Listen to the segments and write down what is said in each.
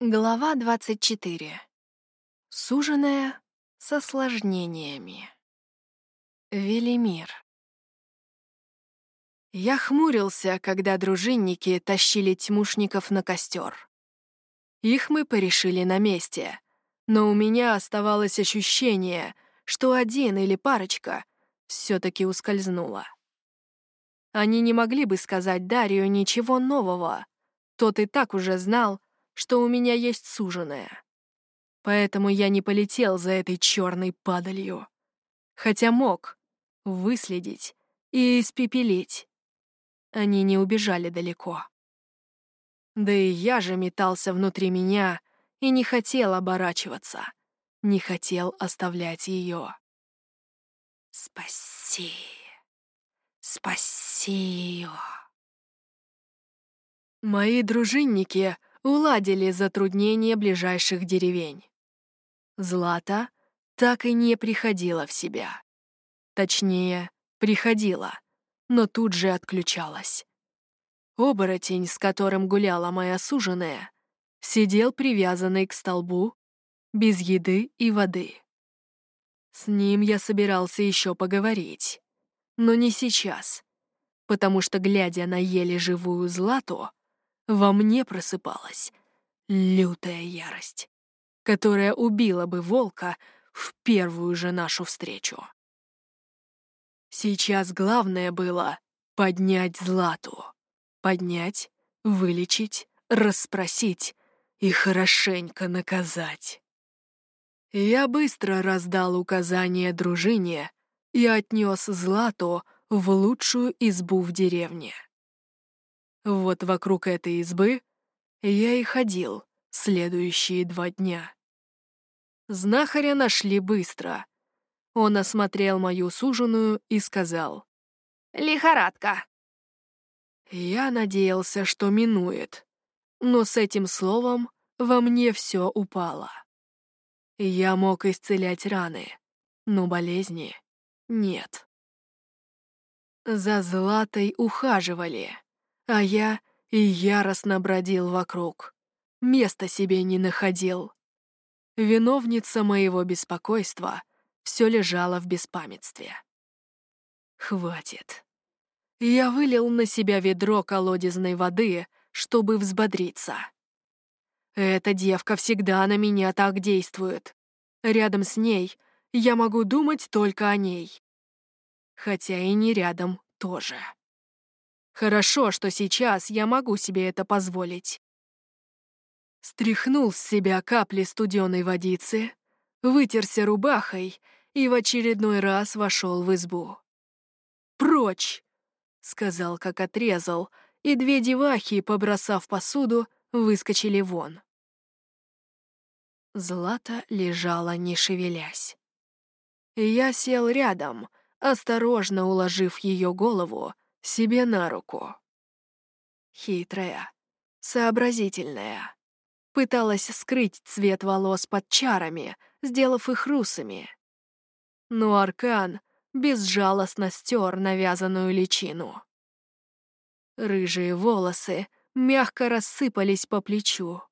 Глава 24. Суженая с осложнениями. Велимир. Я хмурился, когда дружинники тащили тьмушников на костер. Их мы порешили на месте, но у меня оставалось ощущение, что один или парочка все-таки ускользнула. Они не могли бы сказать Дарью ничего нового. Тот и так уже знал, что у меня есть суженая. Поэтому я не полетел за этой черной падалью. Хотя мог выследить и испепелить. Они не убежали далеко. Да и я же метался внутри меня и не хотел оборачиваться, не хотел оставлять ее. Спаси, спаси ее. Мои дружинники уладили затруднения ближайших деревень. Злата так и не приходила в себя. Точнее, приходила, но тут же отключалась. Оборотень, с которым гуляла моя суженая, сидел привязанный к столбу, без еды и воды. С ним я собирался еще поговорить, но не сейчас, потому что, глядя на еле живую Злату, во мне просыпалась лютая ярость, которая убила бы волка в первую же нашу встречу. Сейчас главное было поднять Злату. Поднять, вылечить, расспросить и хорошенько наказать. Я быстро раздал указания дружине и отнес Злату в лучшую избу в деревне. Вот вокруг этой избы я и ходил следующие два дня. Знахаря нашли быстро. Он осмотрел мою суженую и сказал. «Лихорадка». Я надеялся, что минует, но с этим словом во мне все упало. Я мог исцелять раны, но болезни нет. За Златой ухаживали а я и яростно бродил вокруг. Места себе не находил. Виновница моего беспокойства все лежала в беспамятстве. Хватит. Я вылил на себя ведро колодезной воды, чтобы взбодриться. Эта девка всегда на меня так действует. Рядом с ней я могу думать только о ней. Хотя и не рядом тоже. Хорошо, что сейчас я могу себе это позволить. Стряхнул с себя капли студеной водицы, вытерся рубахой и в очередной раз вошел в избу. «Прочь!» — сказал, как отрезал, и две девахи, побросав посуду, выскочили вон. Злата лежала, не шевелясь. Я сел рядом, осторожно уложив ее голову себе на руку. Хитрая, сообразительная. Пыталась скрыть цвет волос под чарами, сделав их русыми. Но Аркан безжалостно стер навязанную личину. Рыжие волосы мягко рассыпались по плечу,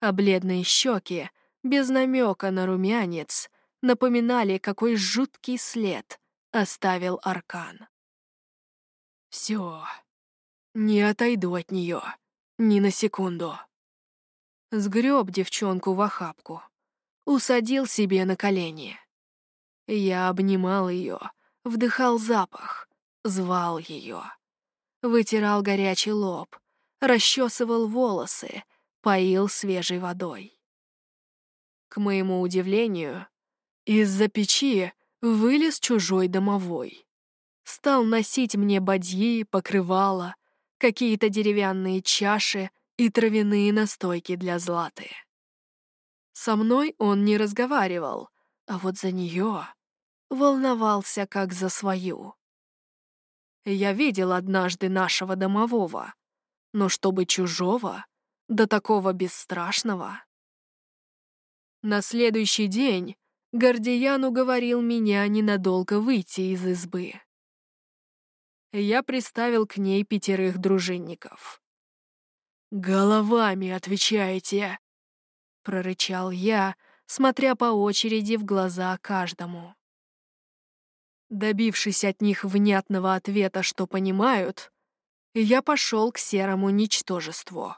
а бледные щеки, без намека на румянец, напоминали, какой жуткий след оставил Аркан. Все. Не отойду от нее. Ни на секунду. Сгреб девчонку в охапку. Усадил себе на колени. Я обнимал ее, вдыхал запах, звал ее. Вытирал горячий лоб, расчесывал волосы, поил свежей водой. К моему удивлению, из-за печи вылез чужой домовой стал носить мне бадьи, покрывала, какие-то деревянные чаши и травяные настойки для златы. Со мной он не разговаривал, а вот за нее волновался как за свою. Я видел однажды нашего домового, но чтобы чужого, до такого бесстрашного. На следующий день Гордиян уговорил меня ненадолго выйти из избы я приставил к ней пятерых дружинников. «Головами отвечаете!» прорычал я, смотря по очереди в глаза каждому. Добившись от них внятного ответа, что понимают, я пошел к серому ничтожеству.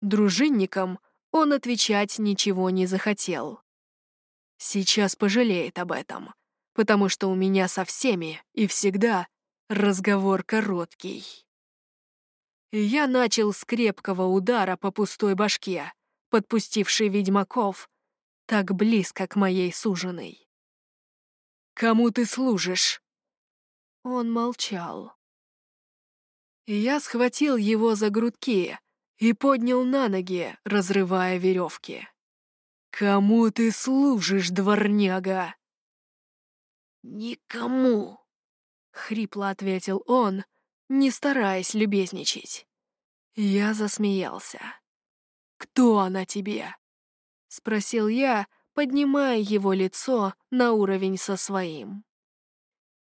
Дружинникам он отвечать ничего не захотел. Сейчас пожалеет об этом, потому что у меня со всеми и всегда разговор короткий. я начал с крепкого удара по пустой башке, подпустившей ведьмаков так близко к моей суженой. «Кому ты служишь?» Он молчал. Я схватил его за грудки и поднял на ноги, разрывая веревки. «Кому ты служишь, дворняга?» «Никому», — хрипло ответил он, не стараясь любезничать. Я засмеялся. «Кто она тебе?» — спросил я, поднимая его лицо на уровень со своим.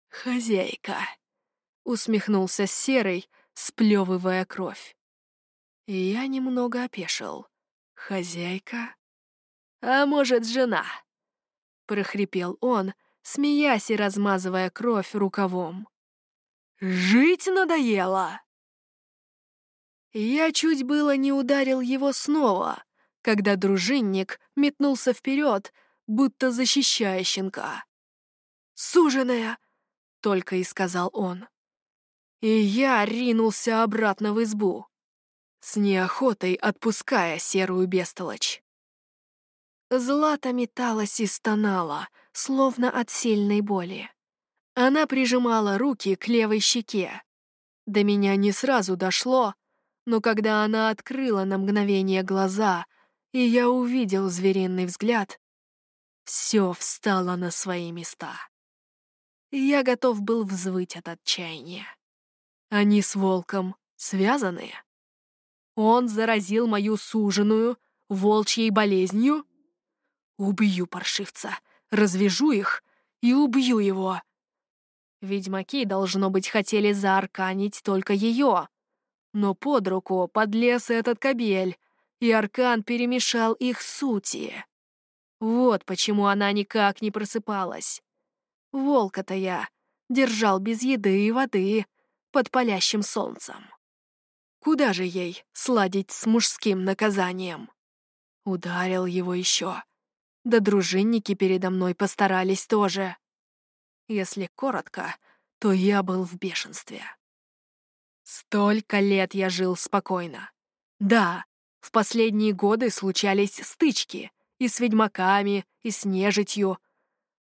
«Хозяйка», — усмехнулся Серый, сплевывая кровь. Я немного опешил. «Хозяйка?» «А может, жена?» — прохрипел он, смеясь и размазывая кровь рукавом. «Жить надоело!» Я чуть было не ударил его снова, когда дружинник метнулся вперед, будто защищая щенка. «Суженая!» — только и сказал он. И я ринулся обратно в избу, с неохотой отпуская серую бестолочь. Злата металась и стонала, словно от сильной боли. Она прижимала руки к левой щеке. До меня не сразу дошло, но когда она открыла на мгновение глаза — и я увидел звериный взгляд, все встало на свои места. Я готов был взвыть от отчаяния. Они с волком связаны. Он заразил мою суженую волчьей болезнью. Убью паршивца, развяжу их и убью его. Ведьмаки, должно быть, хотели заарканить только ее. Но под руку подлез этот кобель, и Аркан перемешал их сути. Вот почему она никак не просыпалась. Волка-то я держал без еды и воды под палящим солнцем. Куда же ей сладить с мужским наказанием? Ударил его еще. Да дружинники передо мной постарались тоже. Если коротко, то я был в бешенстве. Столько лет я жил спокойно. Да, в последние годы случались стычки и с ведьмаками, и с нежитью.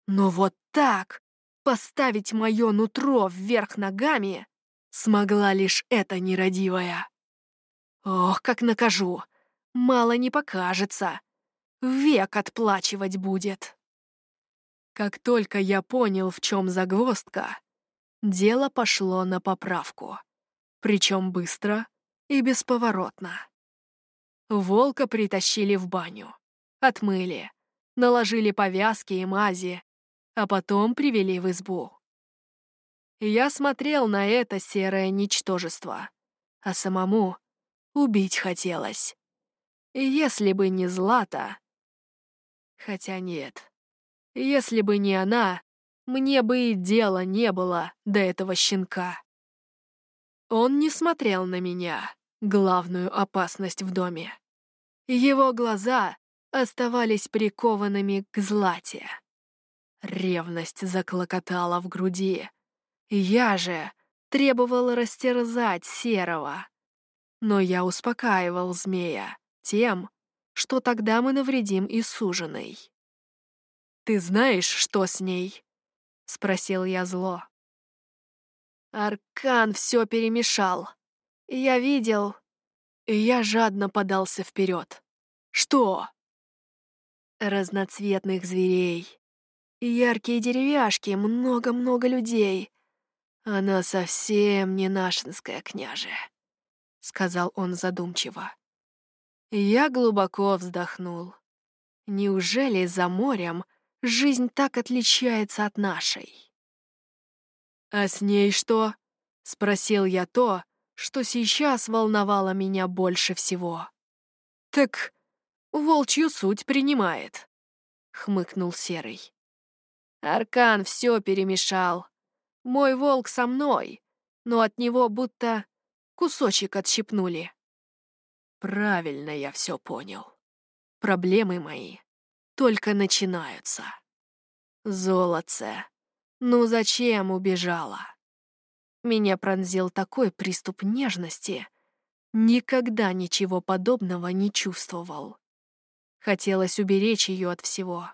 Но вот так поставить мое нутро вверх ногами смогла лишь эта нерадивая. Ох, как накажу! Мало не покажется. Век отплачивать будет. Как только я понял, в чем загвоздка, дело пошло на поправку. Причем быстро и бесповоротно. Волка притащили в баню. Отмыли. Наложили повязки и мази. А потом привели в избу. Я смотрел на это серое ничтожество. А самому убить хотелось. Если бы не Злата... Хотя нет. Если бы не она, мне бы и дела не было до этого щенка. Он не смотрел на меня главную опасность в доме. Его глаза оставались прикованными к злате. Ревность заклокотала в груди. Я же требовал растерзать серого. Но я успокаивал змея тем, что тогда мы навредим и суженой. «Ты знаешь, что с ней?» — спросил я зло. Аркан все перемешал. Я видел... Я жадно подался вперед. Что? Разноцветных зверей. Яркие деревяшки, много-много людей. Она совсем не нашинская княже, — сказал он задумчиво. Я глубоко вздохнул. Неужели за морем жизнь так отличается от нашей? «А с ней что?» — спросил я то, что сейчас волновало меня больше всего. «Так волчью суть принимает», — хмыкнул Серый. «Аркан все перемешал. Мой волк со мной, но от него будто кусочек отщипнули». «Правильно я все понял. Проблемы мои только начинаются. Золотце, ну зачем убежала?» Меня пронзил такой приступ нежности. Никогда ничего подобного не чувствовал. Хотелось уберечь ее от всего.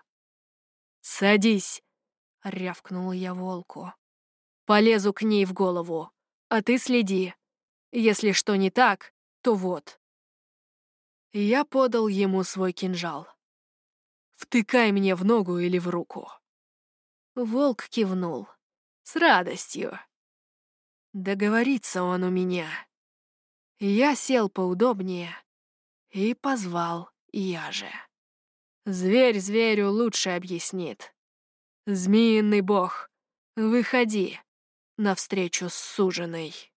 «Садись!» — рявкнул я волку. «Полезу к ней в голову, а ты следи. Если что не так, то вот». Я подал ему свой кинжал. «Втыкай мне в ногу или в руку». Волк кивнул. «С радостью». Договорится он у меня. Я сел поудобнее и позвал я же. Зверь зверю лучше объяснит. Змеиный бог, выходи навстречу с суженой.